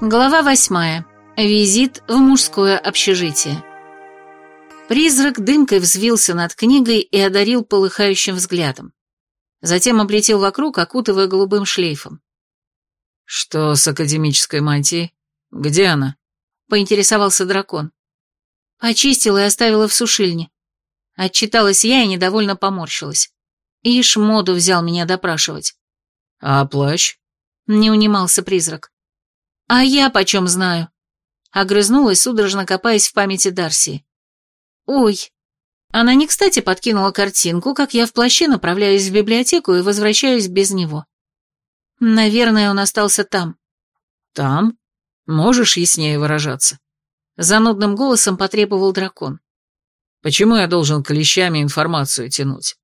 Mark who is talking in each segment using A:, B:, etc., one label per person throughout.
A: Глава восьмая. Визит в мужское общежитие. Призрак дымкой взвился над книгой и одарил полыхающим взглядом. Затем облетел вокруг, окутывая голубым шлейфом.
B: «Что с академической мантией? Где она?»
A: — поинтересовался дракон. Очистила и оставила в сушильне. Отчиталась я и недовольно поморщилась. Ишь, моду взял меня допрашивать.
B: «А плащ?»
A: — не унимался призрак. «А я почем знаю?» Огрызнулась, судорожно копаясь в памяти Дарси. «Ой!» Она не кстати подкинула картинку, как я в плаще направляюсь в библиотеку и возвращаюсь без него. Наверное, он остался там.
B: «Там? Можешь яснее выражаться?»
A: Занудным голосом потребовал дракон.
B: «Почему я должен клещами информацию тянуть?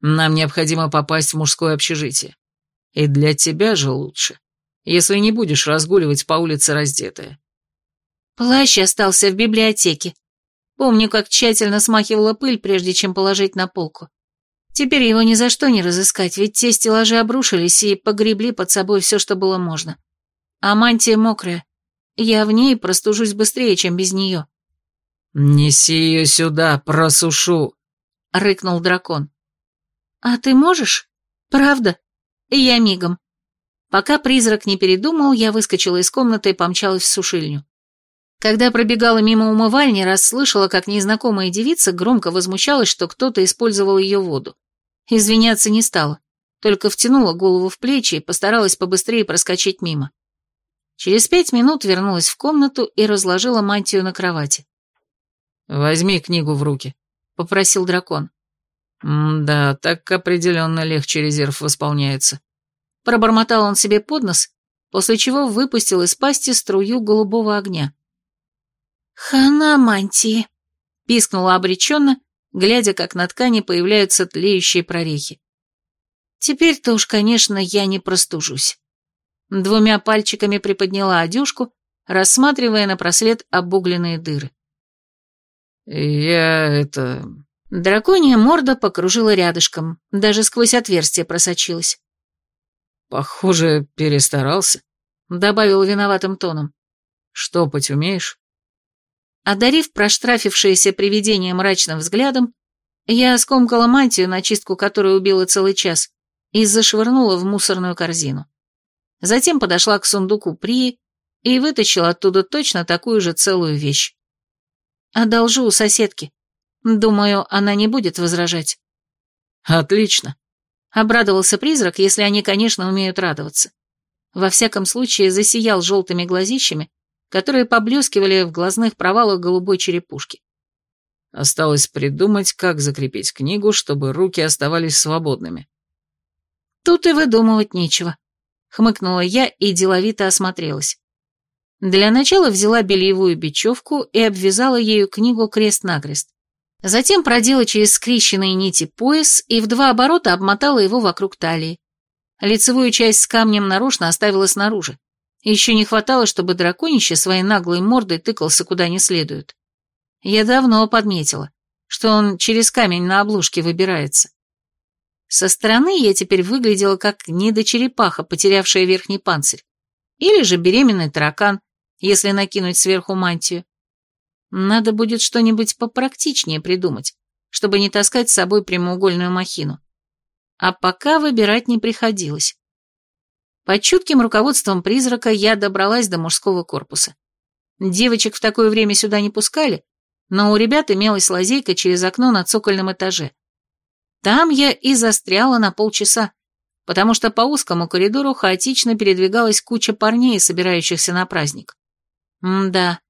B: Нам необходимо попасть в мужское общежитие. И для тебя же лучше, если не будешь разгуливать по улице раздетая».
A: Плащ остался в библиотеке. Помню, как тщательно смахивала пыль, прежде чем положить на полку. Теперь его ни за что не разыскать, ведь те стеллажи обрушились и погребли под собой все, что было можно. А мантия мокрая. Я в ней простужусь быстрее, чем без нее.
B: «Неси ее сюда, просушу!» — рыкнул дракон.
A: «А ты можешь? Правда?» «Я мигом». Пока призрак не передумал, я выскочила из комнаты и помчалась в сушильню. Когда пробегала мимо умывальни, расслышала, как незнакомая девица громко возмущалась, что кто-то использовал ее воду. Извиняться не стала, только втянула голову в плечи и постаралась побыстрее проскочить мимо. Через пять минут вернулась в комнату и разложила мантию на кровати.
B: «Возьми книгу в руки», — попросил дракон. «Да, так определенно легче резерв восполняется».
A: Пробормотал он себе под нос, после чего выпустил из пасти струю голубого огня. «Хана мантии», — пискнула обреченно, глядя, как на ткани появляются тлеющие прорехи. Теперь-то уж, конечно, я не простужусь. Двумя пальчиками приподняла одежку, рассматривая на просвет обугленные дыры.
B: «Я это...»
A: Драконья морда покружила рядышком, даже сквозь отверстие просочилась.
B: «Похоже, перестарался», — добавил виноватым тоном. «Штопать умеешь?»
A: Одарив проштрафившееся привидение мрачным взглядом, я скомкала мантию, на чистку которой убила целый час, и зашвырнула в мусорную корзину. Затем подошла к сундуку Прии и вытащила оттуда точно такую же целую вещь. Одолжу у соседки. Думаю, она не будет возражать.
B: Отлично.
A: Обрадовался призрак, если они, конечно, умеют радоваться. Во всяком случае, засиял желтыми глазищами которые поблескивали в глазных провалах голубой черепушки.
B: Осталось придумать, как закрепить книгу, чтобы руки оставались свободными.
A: Тут и выдумывать нечего. Хмыкнула я и деловито осмотрелась. Для начала взяла бельевую бечевку и обвязала ею книгу крест-накрест. Затем продела через скрещенные нити пояс и в два оборота обмотала его вокруг талии. Лицевую часть с камнем нарочно оставила снаружи. Еще не хватало, чтобы драконище своей наглой мордой тыкался куда не следует. Я давно подметила, что он через камень на обложке выбирается. Со стороны я теперь выглядела как недочерепаха, потерявшая верхний панцирь, или же беременный таракан, если накинуть сверху мантию. Надо будет что-нибудь попрактичнее придумать, чтобы не таскать с собой прямоугольную махину. А пока выбирать не приходилось. Под чутким руководством призрака я добралась до мужского корпуса. Девочек в такое время сюда не пускали, но у ребят имелась лазейка через окно на цокольном этаже. Там я и застряла на полчаса, потому что по узкому коридору хаотично передвигалась куча парней, собирающихся на праздник. М-да,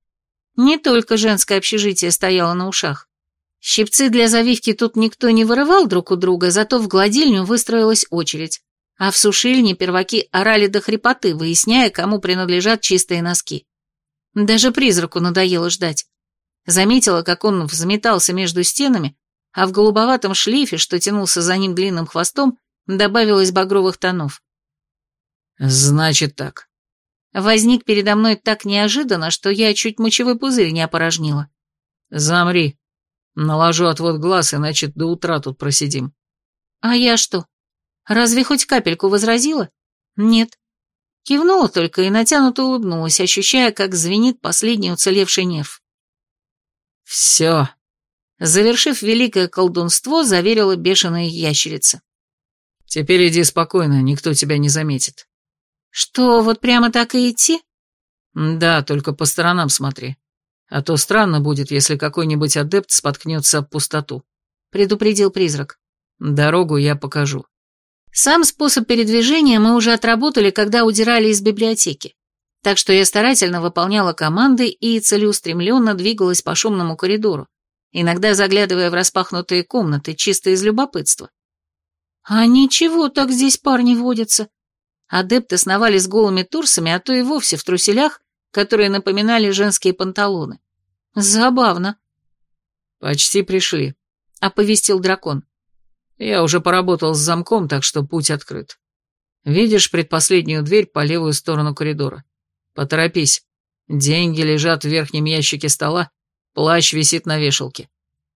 A: не только женское общежитие стояло на ушах. Щипцы для завивки тут никто не вырывал друг у друга, зато в гладильню выстроилась очередь а в сушильне перваки орали до хрипоты, выясняя, кому принадлежат чистые носки. Даже призраку надоело ждать. Заметила, как он взметался между стенами, а в голубоватом шлейфе, что тянулся за ним длинным хвостом, добавилось багровых тонов.
B: «Значит так».
A: Возник передо мной так неожиданно, что я чуть мочевой пузырь не опорожнила.
B: «Замри. Наложу отвод глаз, иначе до утра тут просидим».
A: «А я что, Разве хоть капельку возразила? Нет. Кивнула только и натянуто улыбнулась, ощущая, как звенит последний уцелевший нерв.
B: «Все», — завершив великое колдунство, заверила бешеная ящерица. «Теперь иди спокойно, никто тебя не заметит».
A: «Что, вот прямо так и идти?»
B: «Да, только по сторонам смотри. А то странно будет, если какой-нибудь адепт споткнется об пустоту», — предупредил призрак. «Дорогу я покажу».
A: Сам способ передвижения мы уже отработали, когда удирали из библиотеки. Так что я старательно выполняла команды и целеустремленно двигалась по шумному коридору, иногда заглядывая в распахнутые комнаты, чисто из любопытства. А ничего, так здесь парни водятся. Адепты сновали с голыми турсами, а то и вовсе в труселях, которые напоминали женские панталоны. Забавно.
B: «Почти пришли», —
A: оповестил дракон.
B: Я уже поработал с замком, так что путь открыт. Видишь предпоследнюю дверь по левую сторону коридора? Поторопись. Деньги лежат в верхнем ящике стола, плащ висит на вешалке.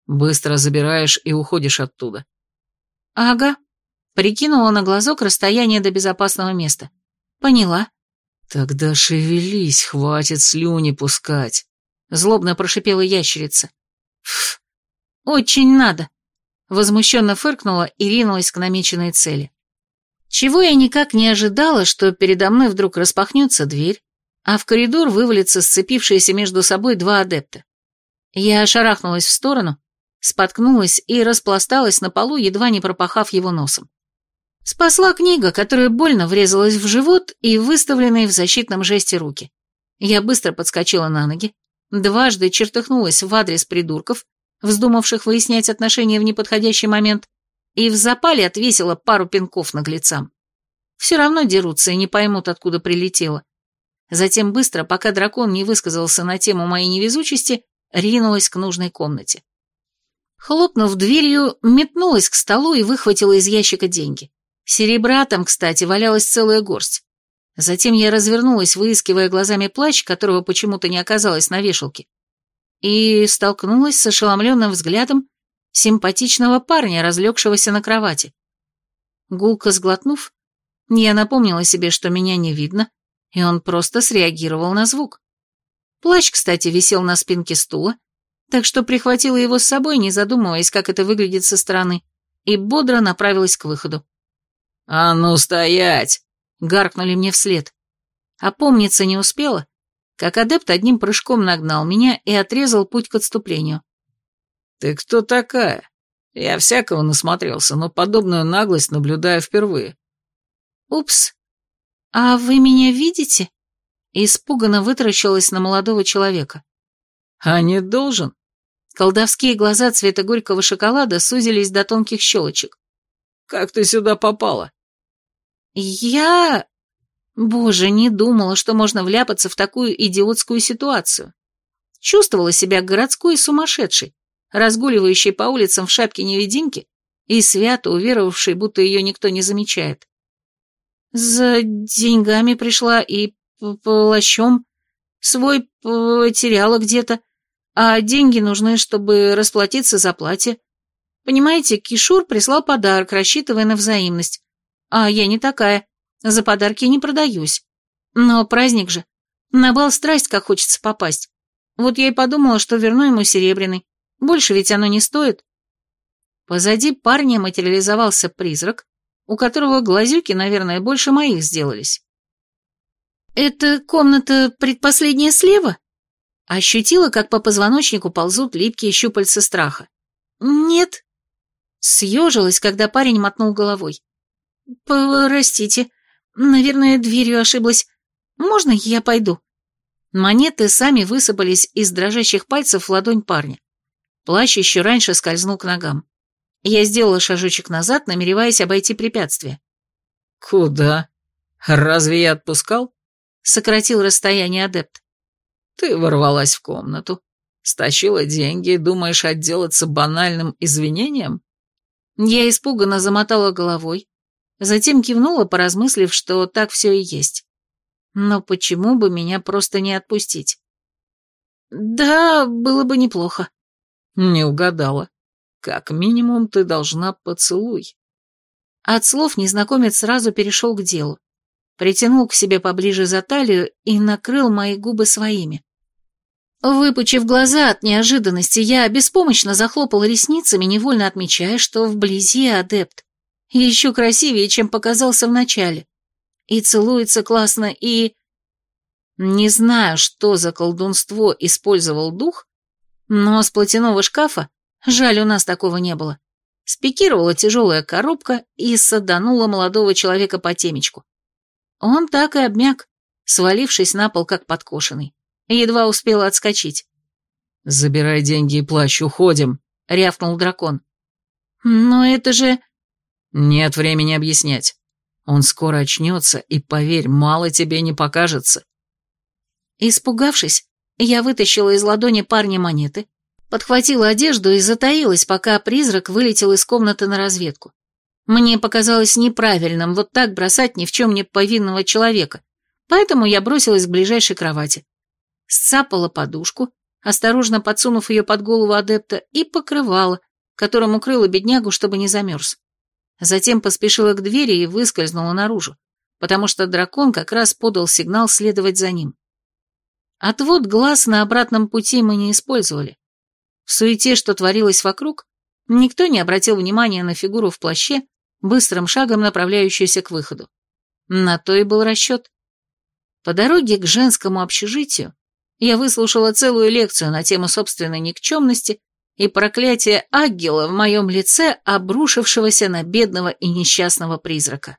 B: Быстро забираешь и уходишь оттуда.
A: Ага. Прикинула на глазок расстояние до безопасного места. Поняла.
B: Тогда шевелись, хватит слюни пускать.
A: Злобно прошипела ящерица. Фу, очень надо. Возмущенно фыркнула и ринулась к намеченной цели. Чего я никак не ожидала, что передо мной вдруг распахнется дверь, а в коридор вывалится сцепившиеся между собой два адепта. Я шарахнулась в сторону, споткнулась и распласталась на полу, едва не пропахав его носом. Спасла книга, которая больно врезалась в живот и выставленные в защитном жесте руки. Я быстро подскочила на ноги, дважды чертыхнулась в адрес придурков, вздумавших выяснять отношения в неподходящий момент, и в запале отвесила пару пинков наглецам. Все равно дерутся и не поймут, откуда прилетело. Затем быстро, пока дракон не высказался на тему моей невезучести, ринулась к нужной комнате. Хлопнув дверью, метнулась к столу и выхватила из ящика деньги. Серебра там, кстати, валялась целая горсть. Затем я развернулась, выискивая глазами плащ, которого почему-то не оказалось на вешалке, и столкнулась с ошеломленным взглядом симпатичного парня, разлегшегося на кровати. Гулко сглотнув, я напомнила себе, что меня не видно, и он просто среагировал на звук. Плащ, кстати, висел на спинке стула, так что прихватила его с собой, не задумываясь, как это выглядит со стороны, и бодро направилась к выходу.
B: «А ну стоять!» — гаркнули мне вслед.
A: Опомниться не успела, как адепт одним прыжком нагнал меня и отрезал путь к отступлению.
B: «Ты кто такая? Я всякого насмотрелся, но подобную наглость наблюдаю впервые».
A: «Упс, а вы меня видите?» Испуганно вытаращилась на молодого человека.
B: «А не должен?»
A: Колдовские глаза цвета горького шоколада сузились до тонких щелочек.
B: «Как ты сюда попала?»
A: «Я...» Боже, не думала, что можно вляпаться в такую идиотскую ситуацию. Чувствовала себя городской сумасшедшей, разгуливающей по улицам в шапке-невидимки и свято уверовавшей, будто ее никто не замечает. За деньгами пришла и плащом. Свой потеряла где-то, а деньги нужны, чтобы расплатиться за платье. Понимаете, Кишур прислал подарок, рассчитывая на взаимность. А я не такая. За подарки не продаюсь. Но праздник же. На бал страсть, как хочется попасть. Вот я и подумала, что верну ему серебряный. Больше ведь оно не стоит. Позади парня материализовался призрак, у которого глазюки, наверное, больше моих сделались. «Это комната предпоследняя слева?» Ощутила, как по позвоночнику ползут липкие щупальца страха. «Нет». Съежилась, когда парень мотнул головой. «Простите, Наверное, дверью ошиблась. Можно я пойду?» Монеты сами высыпались из дрожащих пальцев в ладонь парня. Плащ еще раньше скользнул к ногам. Я сделала шажочек назад, намереваясь обойти препятствие.
B: «Куда? Разве я отпускал?»
A: — сократил расстояние адепт.
B: «Ты ворвалась в комнату, стащила деньги, думаешь отделаться банальным извинением?»
A: Я испуганно замотала головой, Затем кивнула, поразмыслив, что так все и есть. Но почему бы меня просто не отпустить? Да, было бы неплохо.
B: Не угадала. Как минимум ты должна поцелуй.
A: От слов незнакомец сразу перешел к делу. притянул к себе поближе за талию и накрыл мои губы своими. Выпучив глаза от неожиданности, я беспомощно захлопала ресницами, невольно отмечая, что вблизи адепт. Еще красивее, чем показался вначале. И целуется классно, и... Не знаю, что за колдунство использовал дух, но с платяного шкафа, жаль, у нас такого не было, спикировала тяжелая коробка и саданула молодого человека по темечку. Он так и обмяк, свалившись на пол, как подкошенный. Едва успела отскочить.
B: «Забирай деньги и плащ, уходим», — рявкнул дракон.
A: «Но это же...»
B: «Нет времени объяснять. Он скоро очнется, и, поверь, мало тебе не покажется».
A: Испугавшись, я вытащила из ладони парня монеты, подхватила одежду и затаилась, пока призрак вылетел из комнаты на разведку. Мне показалось неправильным вот так бросать ни в чем не повинного человека, поэтому я бросилась к ближайшей кровати. Сцапала подушку, осторожно подсунув ее под голову адепта, и покрывала, которым укрыла беднягу, чтобы не замерз. Затем поспешила к двери и выскользнула наружу, потому что дракон как раз подал сигнал следовать за ним. Отвод глаз на обратном пути мы не использовали. В суете, что творилось вокруг, никто не обратил внимания на фигуру в плаще, быстрым шагом направляющуюся к выходу. На то и был расчет. По дороге к женскому общежитию я выслушала целую лекцию на тему собственной никчемности и проклятия Аггела в моем лице, обрушившегося на бедного и несчастного призрака.